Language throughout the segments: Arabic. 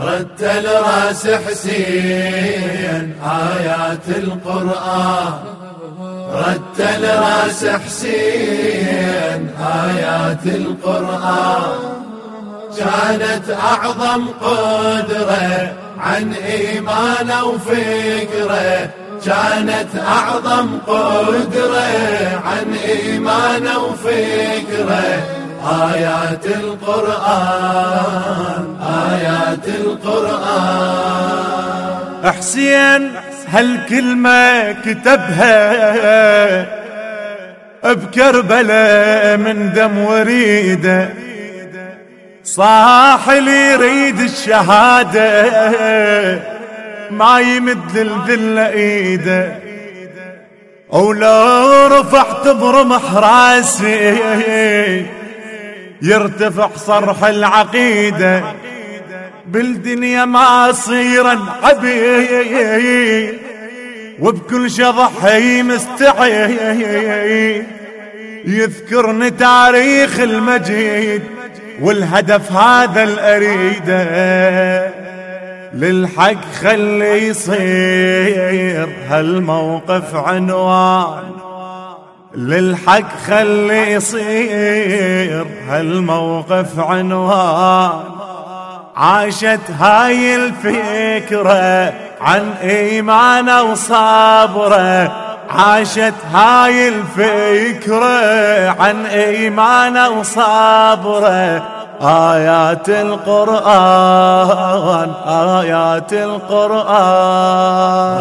رتل راس حسين آيات القرآن. رتل راس حسين آيات القرآن. كانت أعظم قدرة عن إيمان وفكرة كانت أعظم قدرة عن إيمان وفكرة آيات القرآن آيات القرآن. حسين هالكلمة كتبها؟ بكربلاء من دم وريده صاح اللي يريد الشهادة ما يمد للذلة ايده ولو رفعت برمح راسي يرتفع صرح العقيدة. بالدنيا ما اصير عبيد وبكل شضحي مستعيد يذكرني تاريخ المجيد والهدف هذا الأريده للحق خلي يصير هالموقف عنوان. للحق خلي يصير هالموقف عنوان. عاشت هاي الفكرة عن إيمانه وصبره عاشت هاي الفكرة عن إيمانه وصبره آيات القرآن آيات القرآن.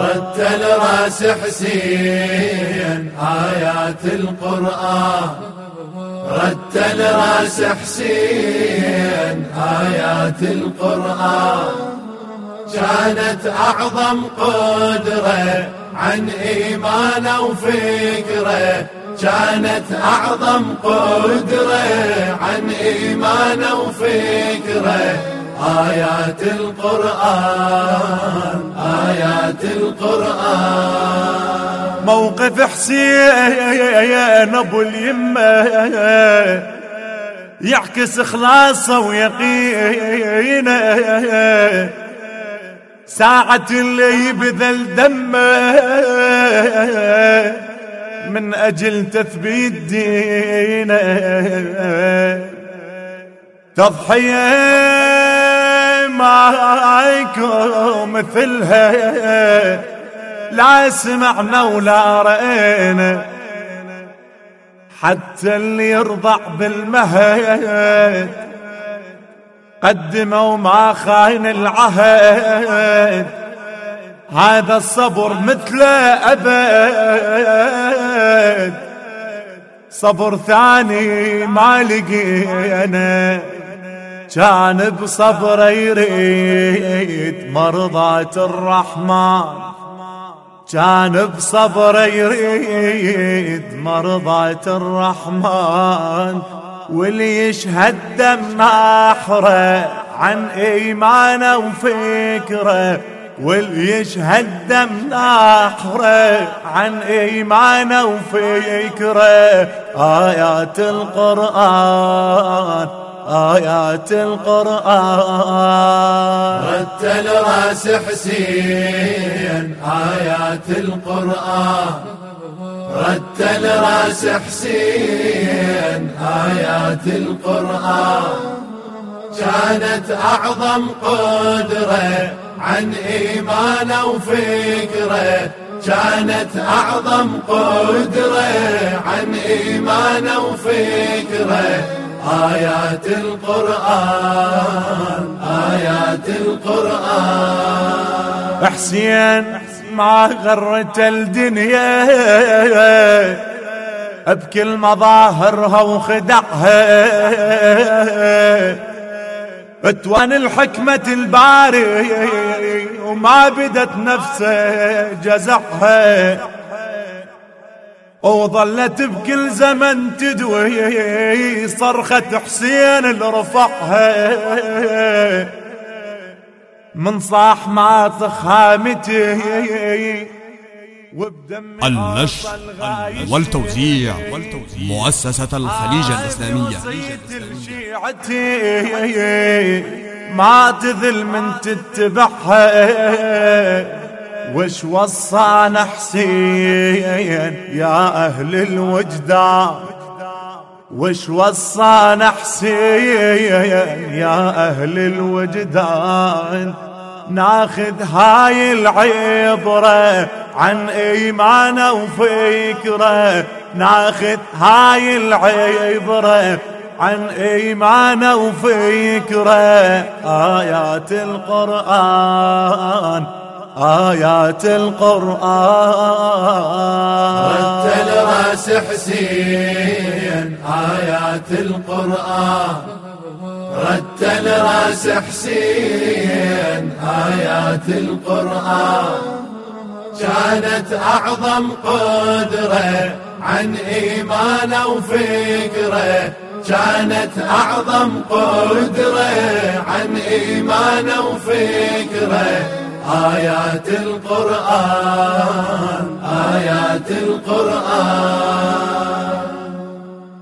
رتل راس حسين آيات القرآن. رتل راس حسين آيات القرآن. كانت أعظم قدرة عن إيمان وفكرة كانت أعظم قدرة عن إيمان وفكرة. آيات القرآن آيات القرآن. موقف حسين أبو اليمة يعكس إخلاصه ويقينه ساعة اللي يبذل دمه. من أجل تثبيت دينه. تضحية معاكم مثلها. لا سمعنا ولا رأينا. حتى اللي يرضع بالمهد. قدموا ما خاين العهد. هذا الصبر مثل أبد. صبر ثاني ما لقينا. كان بصبر يريد مرضاة الرحمن. كان بصبر يريد مرضاة الرحمن. واللي يشهد دم نحره عن إيمانه وفكره. واللي يشهد دم نحره عن إيمانه وفكره آيات القرآن آيات القرآن. رتل راس حسين آيات القرآن. رتل راس حسين آيات القرآن. كانت أعظم قدرة عن إيمان وفكرة كانت أعظم قدرة. عن إيمان وفكرة آيات القرآن آيات القرآن. حسين ما غرت الدنيا. بكل مظاهرها وخدعها. اتوان الحكمة الباري وما بدت نفسه جزعها. وظلت بكل زمن تدوي صرخة حسين اللي رفعها من صاح ما خامته النشر والتوزيع مؤسسة الخليج الإسلامية. ما تذل من تتبعها. وش وصانا حسين يا أهل الوجدان؟ وش وصانا حسين يا أهل الوجدان؟ ناخذ هاي العبرة عن إيمانه وفكره ناخذ هاي العبرة عن إيمانه وفكره آيات القرآن آيات القرآن. رتل راس حسين آيات القرآن. رتل راس حسين آيات القرآن. كانت أعظم قدرة عن إيمانه وفكره كانت أعظم قدرة عن إيمانه وفكره آيات القرآن آيات القرآن.